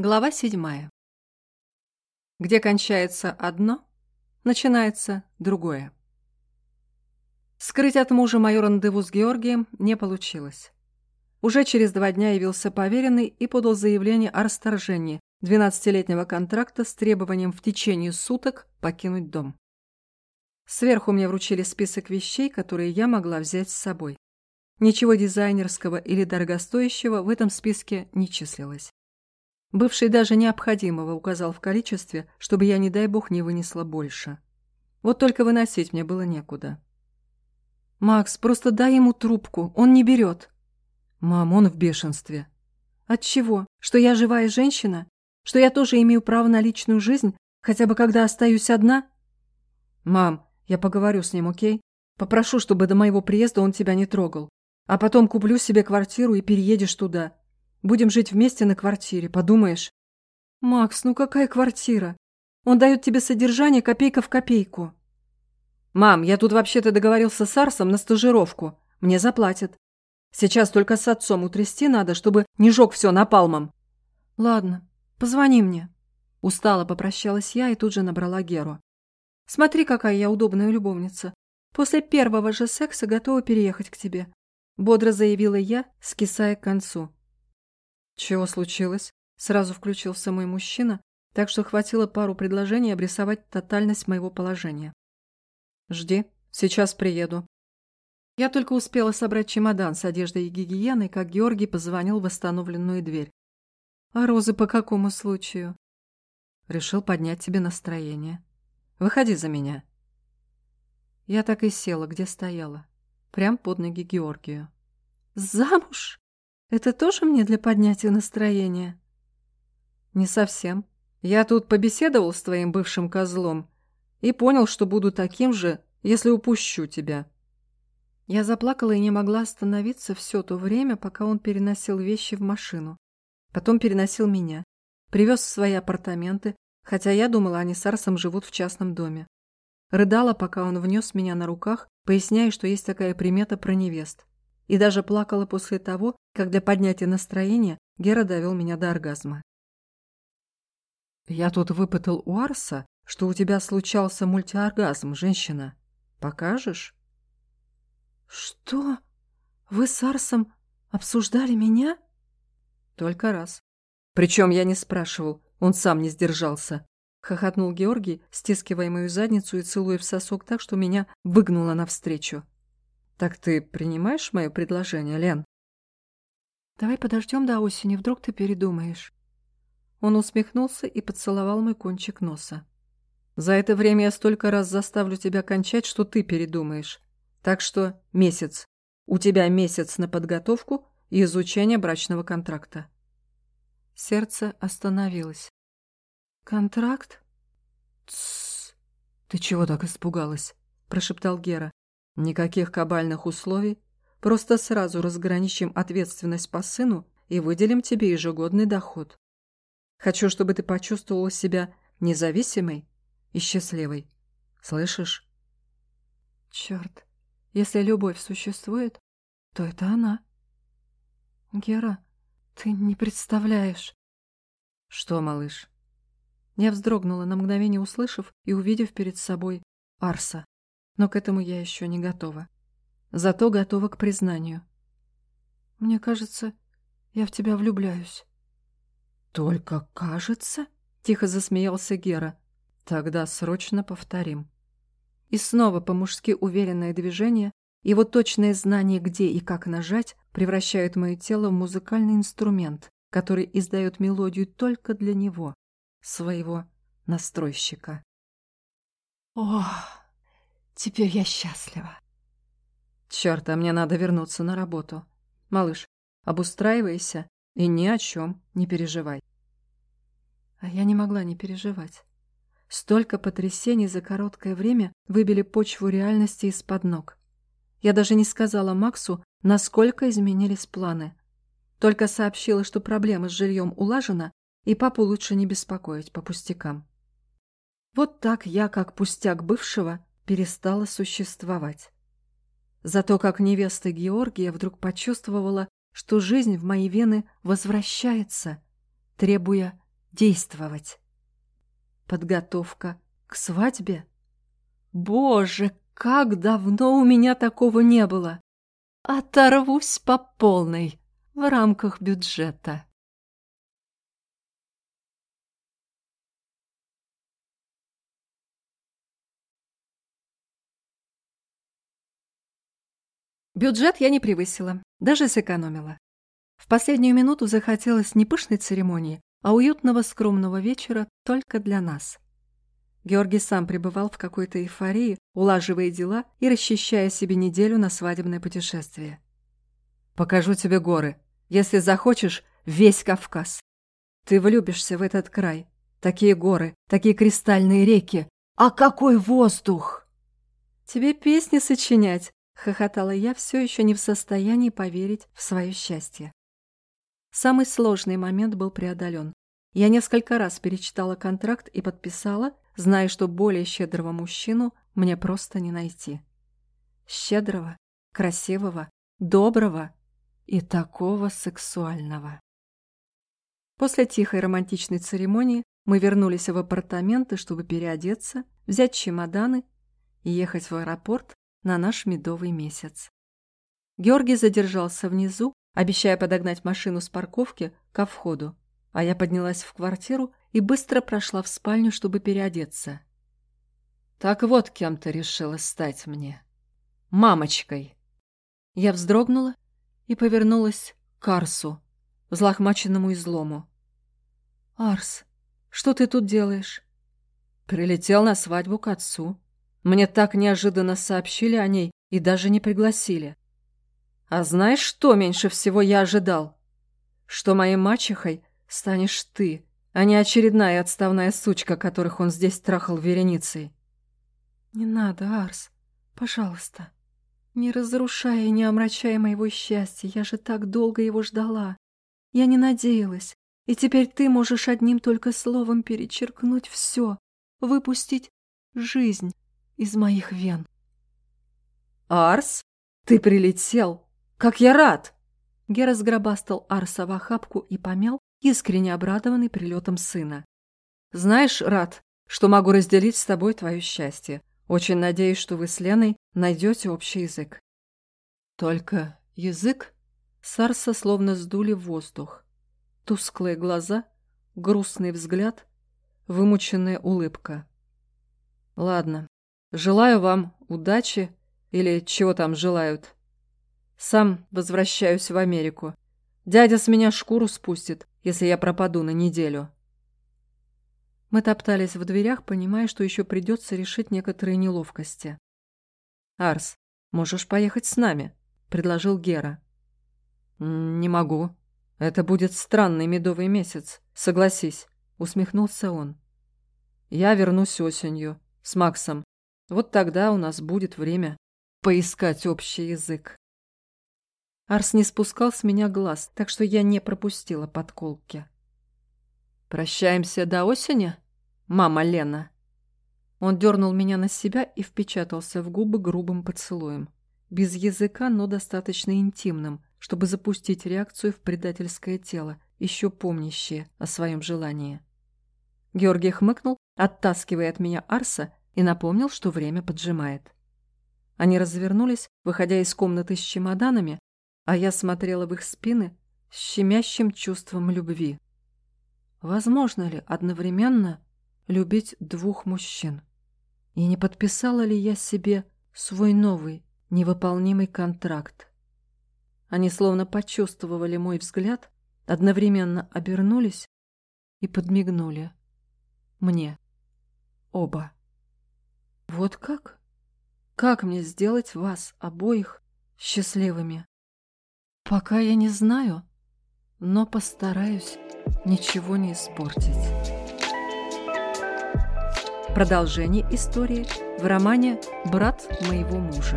Глава седьмая. Где кончается одно, начинается другое. Скрыть от мужа мое рандеву с Георгием не получилось. Уже через два дня явился поверенный и подал заявление о расторжении 12-летнего контракта с требованием в течение суток покинуть дом. Сверху мне вручили список вещей, которые я могла взять с собой. Ничего дизайнерского или дорогостоящего в этом списке не числилось. Бывший даже необходимого указал в количестве, чтобы я, не дай бог, не вынесла больше. Вот только выносить мне было некуда. «Макс, просто дай ему трубку, он не берет». «Мам, он в бешенстве». «От чего? Что я живая женщина? Что я тоже имею право на личную жизнь, хотя бы когда остаюсь одна?» «Мам, я поговорю с ним, окей? Попрошу, чтобы до моего приезда он тебя не трогал. А потом куплю себе квартиру и переедешь туда. Будем жить вместе на квартире, подумаешь? Макс, ну какая квартира? Он дает тебе содержание копейка в копейку. Мам, я тут вообще-то договорился с Арсом на стажировку. Мне заплатят. Сейчас только с отцом утрясти надо, чтобы не жег все напалмом. Ладно, позвони мне. Устало попрощалась я и тут же набрала Геру. Смотри, какая я удобная любовница. После первого же секса готова переехать к тебе. Бодро заявила я, скисая к концу. «Чего случилось?» Сразу включился мой мужчина, так что хватило пару предложений обрисовать тотальность моего положения. «Жди, сейчас приеду». Я только успела собрать чемодан с одеждой и гигиеной, как Георгий позвонил в восстановленную дверь. «А розы по какому случаю?» «Решил поднять тебе настроение. Выходи за меня». Я так и села, где стояла, прям под ноги Георгию. «Замуж?» Это тоже мне для поднятия настроения? Не совсем. Я тут побеседовал с твоим бывшим козлом и понял, что буду таким же, если упущу тебя. Я заплакала и не могла остановиться все то время, пока он переносил вещи в машину. Потом переносил меня. Привез в свои апартаменты, хотя я думала, они с Арсом живут в частном доме. Рыдала, пока он внес меня на руках, поясняя, что есть такая примета про невест и даже плакала после того, как для поднятия настроения Гера довел меня до оргазма. «Я тут выпытал у Арса, что у тебя случался мультиоргазм, женщина. Покажешь?» «Что? Вы с Арсом обсуждали меня?» «Только раз. Причем я не спрашивал, он сам не сдержался». Хохотнул Георгий, стискивая мою задницу и целуя в сосок так, что меня выгнуло навстречу. «Так ты принимаешь мое предложение, Лен?» «Давай подождем до осени, вдруг ты передумаешь». Он усмехнулся и поцеловал мой кончик носа. «За это время я столько раз заставлю тебя кончать, что ты передумаешь. Так что месяц. У тебя месяц на подготовку и изучение брачного контракта». Сердце остановилось. «Контракт?» «Тссс! Ты чего так испугалась?» – прошептал Гера. Никаких кабальных условий, просто сразу разграничим ответственность по сыну и выделим тебе ежегодный доход. Хочу, чтобы ты почувствовала себя независимой и счастливой. Слышишь? Черт, если любовь существует, то это она. Гера, ты не представляешь. Что, малыш? Я вздрогнула на мгновение, услышав и увидев перед собой Арса но к этому я еще не готова. Зато готова к признанию. Мне кажется, я в тебя влюбляюсь. Только кажется? Тихо засмеялся Гера. Тогда срочно повторим. И снова по-мужски уверенное движение, его точное знание, где и как нажать, превращают мое тело в музыкальный инструмент, который издает мелодию только для него, своего настройщика. Ох! Теперь я счастлива. Черт, а мне надо вернуться на работу. Малыш, обустраивайся и ни о чем не переживай. А я не могла не переживать. Столько потрясений за короткое время выбили почву реальности из-под ног. Я даже не сказала Максу, насколько изменились планы. Только сообщила, что проблема с жильем улажена, и папу лучше не беспокоить по пустякам. Вот так я, как пустяк бывшего, перестала существовать. Зато как невеста Георгия вдруг почувствовала, что жизнь в мои вены возвращается, требуя действовать. Подготовка к свадьбе? Боже, как давно у меня такого не было! Оторвусь по полной в рамках бюджета. Бюджет я не превысила, даже сэкономила. В последнюю минуту захотелось не пышной церемонии, а уютного скромного вечера только для нас. Георгий сам пребывал в какой-то эйфории, улаживая дела и расчищая себе неделю на свадебное путешествие. «Покажу тебе горы. Если захочешь, весь Кавказ. Ты влюбишься в этот край. Такие горы, такие кристальные реки. А какой воздух!» «Тебе песни сочинять, хохотала я, все еще не в состоянии поверить в свое счастье. Самый сложный момент был преодолен. Я несколько раз перечитала контракт и подписала, зная, что более щедрого мужчину мне просто не найти. Щедрого, красивого, доброго и такого сексуального. После тихой романтичной церемонии мы вернулись в апартаменты, чтобы переодеться, взять чемоданы и ехать в аэропорт на наш медовый месяц. Георгий задержался внизу, обещая подогнать машину с парковки ко входу, а я поднялась в квартиру и быстро прошла в спальню, чтобы переодеться. Так вот кем ты решила стать мне. Мамочкой. Я вздрогнула и повернулась к Арсу, взлохмаченному излому. «Арс, что ты тут делаешь?» «Прилетел на свадьбу к отцу», мне так неожиданно сообщили о ней и даже не пригласили. А знаешь, что меньше всего я ожидал? Что моей мачехой станешь ты, а не очередная отставная сучка, которых он здесь трахал вереницей. Не надо, Арс, пожалуйста. Не разрушай и не омрачай моего счастья, я же так долго его ждала. Я не надеялась, и теперь ты можешь одним только словом перечеркнуть все, выпустить жизнь из моих вен. «Арс, ты прилетел! Как я рад!» Гера сгробастал Арса в охапку и помял, искренне обрадованный прилетом сына. «Знаешь, рад, что могу разделить с тобой твое счастье. Очень надеюсь, что вы с Леной найдете общий язык». Только язык с Арса словно сдули в воздух. Тусклые глаза, грустный взгляд, вымученная улыбка. «Ладно, Желаю вам удачи или чего там желают. Сам возвращаюсь в Америку. Дядя с меня шкуру спустит, если я пропаду на неделю. Мы топтались в дверях, понимая, что еще придется решить некоторые неловкости. «Арс, можешь поехать с нами», — предложил Гера. «Не могу. Это будет странный медовый месяц, согласись», — усмехнулся он. «Я вернусь осенью, с Максом, вот тогда у нас будет время поискать общий язык. Арс не спускал с меня глаз, так что я не пропустила подколки. «Прощаемся до осени, мама Лена?» Он дернул меня на себя и впечатался в губы грубым поцелуем. Без языка, но достаточно интимным, чтобы запустить реакцию в предательское тело, еще помнящее о своем желании. Георгий хмыкнул, оттаскивая от меня Арса и напомнил, что время поджимает. Они развернулись, выходя из комнаты с чемоданами, а я смотрела в их спины с щемящим чувством любви. Возможно ли одновременно любить двух мужчин? И не подписала ли я себе свой новый, невыполнимый контракт? Они словно почувствовали мой взгляд, одновременно обернулись и подмигнули. Мне. Оба. Вот как? Как мне сделать вас обоих счастливыми? Пока я не знаю, но постараюсь ничего не испортить. Продолжение истории в романе «Брат моего мужа».